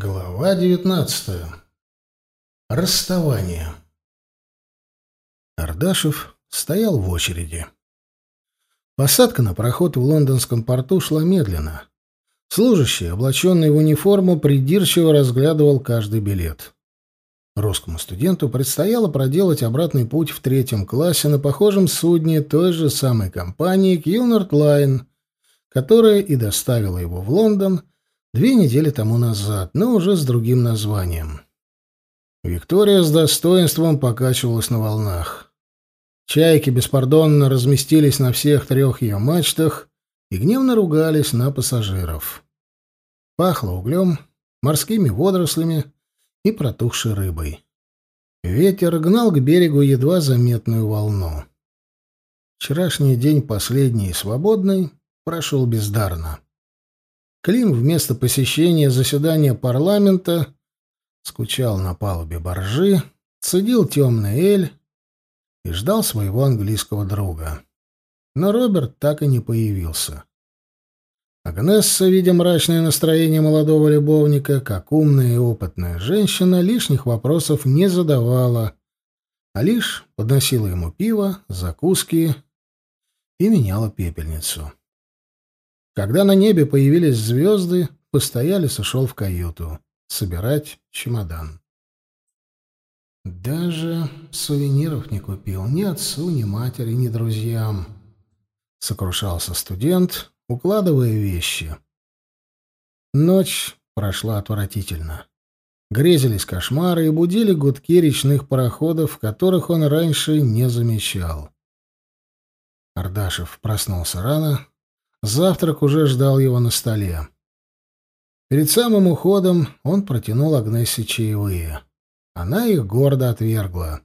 Глава девятнадцатая. Расставание. Ардашев стоял в очереди. Посадка на пароход в лондонском порту шла медленно. Служащий, облаченный в униформу, придирчиво разглядывал каждый билет. Русскому студенту предстояло проделать обратный путь в третьем классе на похожем судне той же самой компании Кьюнард Лайн, которая и доставила его в Лондон — Две недели тому назад, но уже с другим названием. Виктория с достоинством покачивалась на волнах. Чайки беспардонно разместились на всех трех ее мачтах и гневно ругались на пассажиров. Пахло углем, морскими водорослями и протухшей рыбой. Ветер гнал к берегу едва заметную волну. Вчерашний день, последний и свободный, прошел бездарно. Клим вместо посещения заседания парламента скучал на палубе боржи, цедил темный эль и ждал своего английского друга. Но Роберт так и не появился. Агнесса, видя мрачное настроение молодого любовника, как умная и опытная женщина, лишних вопросов не задавала, а лишь подносила ему пиво, закуски и меняла пепельницу. Когда на небе появились звезды, постоялец ушел в каюту собирать чемодан. «Даже сувениров не купил ни отцу, ни матери, ни друзьям», — сокрушался студент, укладывая вещи. Ночь прошла отвратительно. Грезились кошмары и будили гудки речных пароходов, которых он раньше не замечал. Ардашев проснулся рано, Завтрак уже ждал его на столе. Перед самым уходом он протянул Агнессе чаевые. Она их гордо отвергла.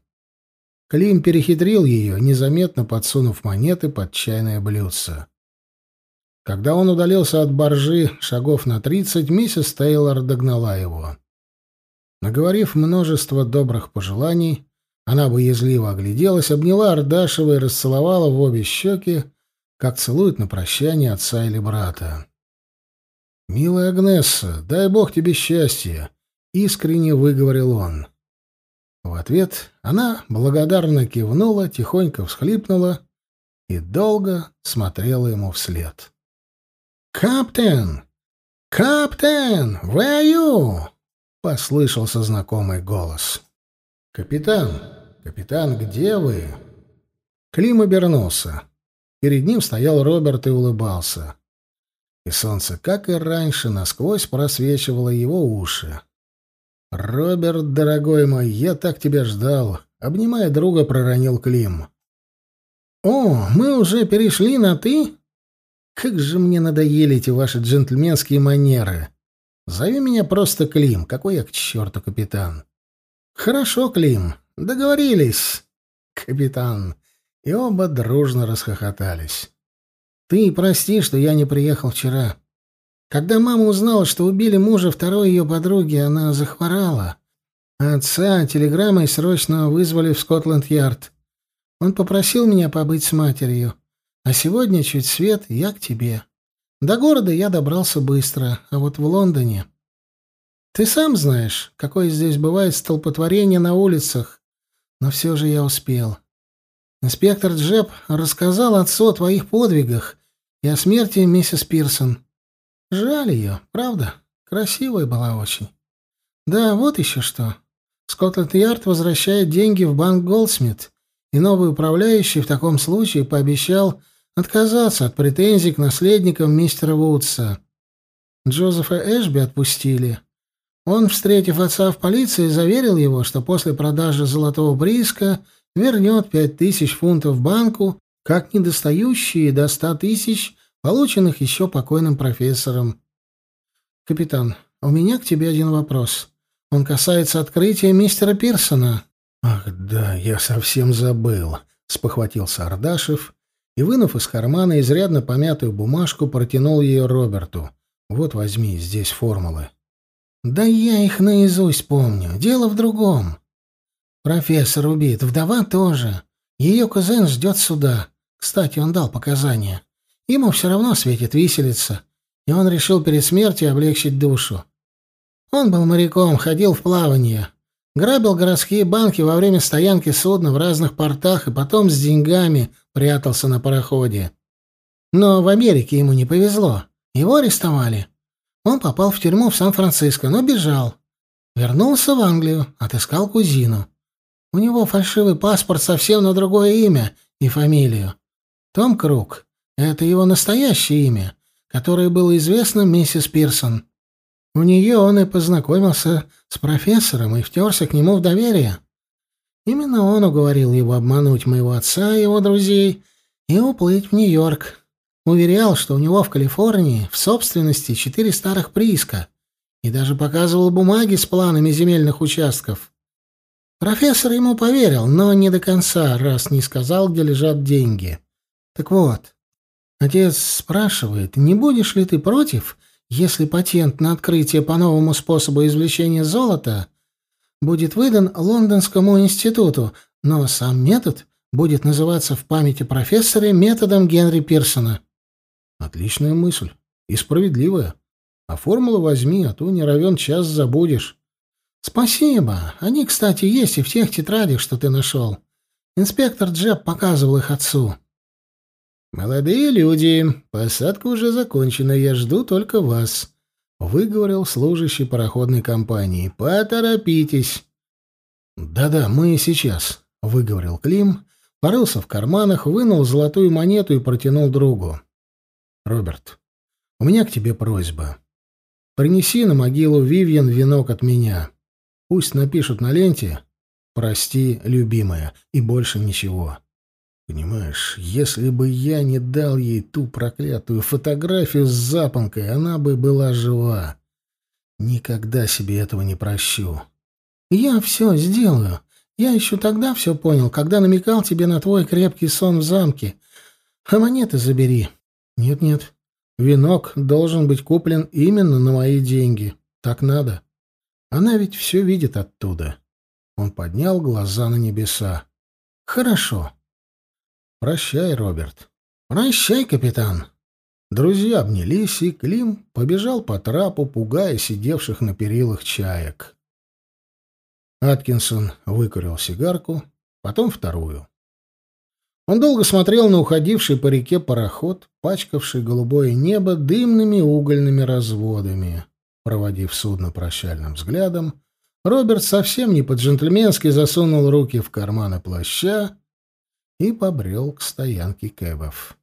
Клим перехитрил ее, незаметно подсунув монеты под чайное блюдце. Когда он удалился от боржи шагов на тридцать, миссис Тейлор догнала его. Наговорив множество добрых пожеланий, она боязливо огляделась, обняла Ардашева и расцеловала в обе щеки, как целуют на прощание отца или брата. «Милая Агнесса, дай бог тебе счастья!» — искренне выговорил он. В ответ она благодарно кивнула, тихонько всхлипнула и долго смотрела ему вслед. «Каптен! Каптен! Where you?» — послышался знакомый голос. «Капитан! Капитан, где вы?» Клим обернулся. Перед ним стоял Роберт и улыбался. И солнце, как и раньше, насквозь просвечивало его уши. «Роберт, дорогой мой, я так тебя ждал!» Обнимая друга, проронил Клим. «О, мы уже перешли на «ты»?» «Как же мне надоели эти ваши джентльменские манеры! Зови меня просто Клим, какой я к черту капитан!» «Хорошо, Клим, договорились, капитан!» И оба дружно расхохотались. «Ты прости, что я не приехал вчера. Когда мама узнала, что убили мужа второй ее подруги, она захворала. Отца телеграммой срочно вызвали в Скотланд-Ярд. Он попросил меня побыть с матерью. А сегодня чуть свет, я к тебе. До города я добрался быстро, а вот в Лондоне... Ты сам знаешь, какое здесь бывает столпотворение на улицах, но все же я успел. Инспектор Джеб рассказал отцу о твоих подвигах и о смерти миссис Пирсон. Жаль ее, правда? Красивая была очень. Да, вот еще что. Скотланд-Ярд возвращает деньги в банк Голдсмит, и новый управляющий в таком случае пообещал отказаться от претензий к наследникам мистера Вудса. Джозефа Эшби отпустили. Он, встретив отца в полиции, заверил его, что после продажи золотого прииска вернет пять тысяч фунтов банку, как недостающие до ста тысяч, полученных еще покойным профессором. «Капитан, у меня к тебе один вопрос. Он касается открытия мистера Пирсона». «Ах да, я совсем забыл», — спохватился Ардашев и, вынув из кармана изрядно помятую бумажку, протянул ее Роберту. «Вот возьми, здесь формулы». «Да я их наизусть помню. Дело в другом. Профессор убит, вдова тоже. Ее кузен ждет суда. Кстати, он дал показания. Ему все равно светит виселица, и он решил перед смертью облегчить душу. Он был моряком, ходил в плавание. Грабил городские банки во время стоянки судна в разных портах и потом с деньгами прятался на пароходе. Но в Америке ему не повезло. Его арестовали. Он попал в тюрьму в Сан-Франциско, но бежал. Вернулся в Англию, отыскал кузину. У него фальшивый паспорт совсем на другое имя и фамилию. Том Круг — это его настоящее имя, которое было известно миссис Пирсон. У нее он и познакомился с профессором и втерся к нему в доверие. Именно он уговорил его обмануть моего отца и его друзей и уплыть в Нью-Йорк. Уверял, что у него в Калифорнии в собственности четыре старых прииска, и даже показывал бумаги с планами земельных участков. Профессор ему поверил, но не до конца, раз не сказал, где лежат деньги. Так вот, отец спрашивает, не будешь ли ты против, если патент на открытие по новому способу извлечения золота будет выдан Лондонскому институту, но сам метод будет называться в памяти профессора методом Генри Пирсона. Отличная мысль. И справедливая. А формулу возьми, а то не равен час забудешь. Спасибо. Они, кстати, есть и в тех тетрадях, что ты нашел. Инспектор Джеб показывал их отцу. «Молодые люди, посадка уже закончена, я жду только вас», — выговорил служащий пароходной компании. «Поторопитесь». «Да-да, мы сейчас», — выговорил Клим, порылся в карманах, вынул золотую монету и протянул другу. «Роберт, у меня к тебе просьба. Принеси на могилу Вивьен венок от меня. Пусть напишут на ленте «Прости, любимая» и больше ничего». Понимаешь, если бы я не дал ей ту проклятую фотографию с запонкой, она бы была жива. Никогда себе этого не прощу. Я все сделаю. Я еще тогда все понял, когда намекал тебе на твой крепкий сон в замке. А монеты забери. Нет-нет. Венок должен быть куплен именно на мои деньги. Так надо. Она ведь все видит оттуда. Он поднял глаза на небеса. Хорошо. «Прощай, Роберт». «Прощай, капитан». Друзья обнялись, и Клим побежал по трапу, пугая сидевших на перилах чаек. Аткинсон выкурил сигарку, потом вторую. Он долго смотрел на уходивший по реке пароход, пачкавший голубое небо дымными угольными разводами. Проводив судно прощальным взглядом, Роберт совсем не по-джентльменски засунул руки в карманы плаща и побрел к стоянке кэбов.